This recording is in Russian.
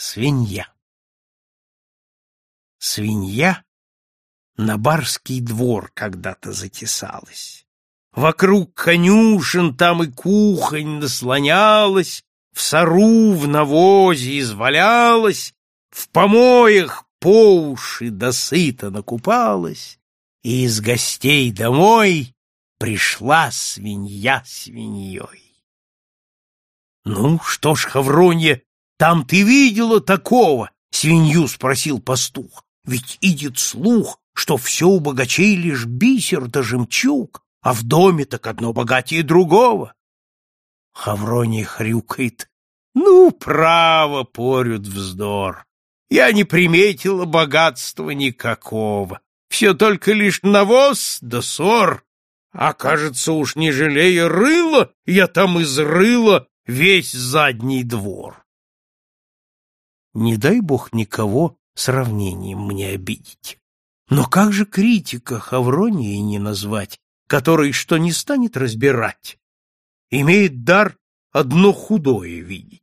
свинья. Свинья на барский двор когда-то затесалась. Вокруг конюшен там и кухонь наслонялась, в сору в навозе извалялась, в помоях по уши досыта накупалась, и из гостей домой пришла свинья свиньей. Ну, что ж, Хавронья, там ты видела такого? Свинью спросил пастух. Ведь идет слух, что все у богачей лишь бисер да жемчуг, а в доме так одно богатее другого. Хавроний хрюкает. Ну, право, порют вздор. Я не приметила богатства никакого. Все только лишь навоз да ссор. А кажется, уж не жалея рыла, я там изрыла весь задний двор. Не дай бог никого сравнением мне обидеть. Но как же критика Хавронии не назвать, который что не станет разбирать, имеет дар одно худое видеть?